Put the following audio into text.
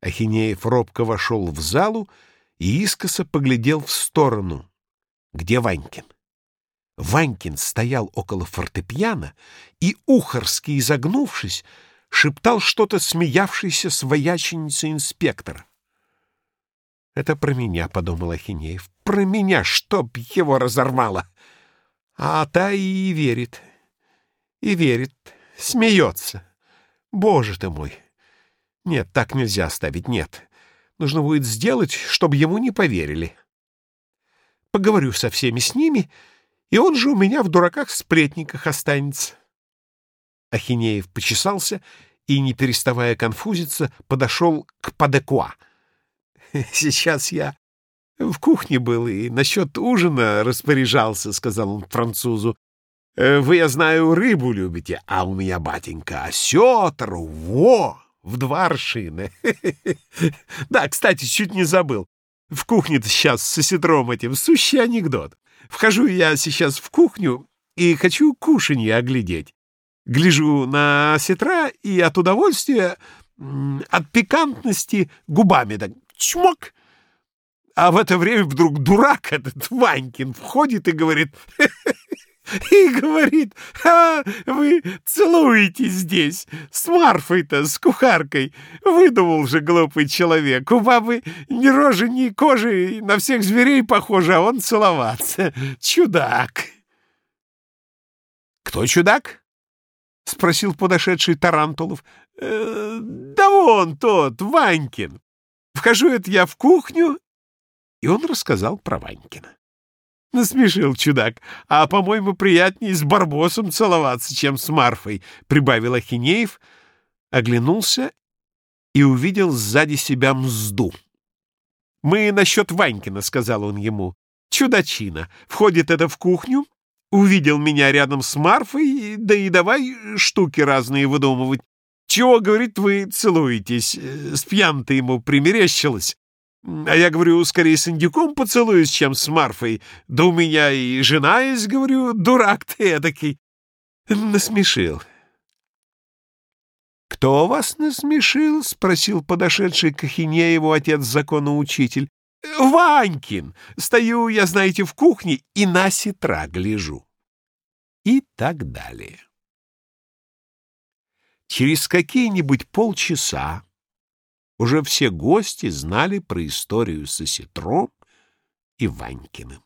Ахинеев робко вошел в залу и искоса поглядел в сторону, где Ванькин. Ванькин стоял около фортепиано и, ухорски изогнувшись, шептал что-то смеявшейся свояченице инспектора. «Это про меня», — подумал Ахинеев. «Про меня, чтоб его разорвало!» А та и верит, и верит, смеется. Боже ты мой! Нет, так нельзя оставить, нет. Нужно будет сделать, чтобы ему не поверили. Поговорю со всеми с ними, и он же у меня в дураках-сплетниках останется. Ахинеев почесался и, не переставая конфузиться, подошел к Падекуа. «Сейчас я в кухне был и насчет ужина распоряжался», — сказал он французу. «Э, «Вы, я знаю, рыбу любите, а у меня, батенька, осетр, во!» В два аршина. Да, кстати, чуть не забыл. В кухне-то сейчас со сетром этим сущий анекдот. Вхожу я сейчас в кухню и хочу кушанье оглядеть. Гляжу на сетра и от удовольствия, от пикантности губами так чмок. А в это время вдруг дурак этот Ванькин входит и говорит и говорит, а вы целуетесь здесь, с Марфой-то, с кухаркой. Выдумал же глупый человек. У бабы ни рожи, ни кожи, на всех зверей похоже, а он целоваться. Чудак. Кто чудак? — спросил подошедший Тарантулов. «Э, — Да вон тот, Ванькин. Вхожу это я в кухню, и он рассказал про Ванькина. Насмешил чудак. А, по-моему, приятнее с Барбосом целоваться, чем с Марфой, — прибавил Ахинеев, оглянулся и увидел сзади себя мзду. «Мы насчет Ванькина», — сказал он ему. «Чудачина. Входит это в кухню, увидел меня рядом с Марфой, да и давай штуки разные выдумывать. Чего, говорит, вы целуетесь? С пьян-то ему примерещилось. А я говорю, скорее с индюком поцелуюсь, чем с Марфой. Да у меня и жена есть, говорю, дурак ты эдакий. Насмешил. «Кто вас насмешил?» — спросил подошедший к Ахинееву отец-законоучитель. «Ванькин! Стою, я, знаете, в кухне и на сетра гляжу». И так далее. Через какие-нибудь полчаса уже все гости знали про историю со Ситром и Ванькиным.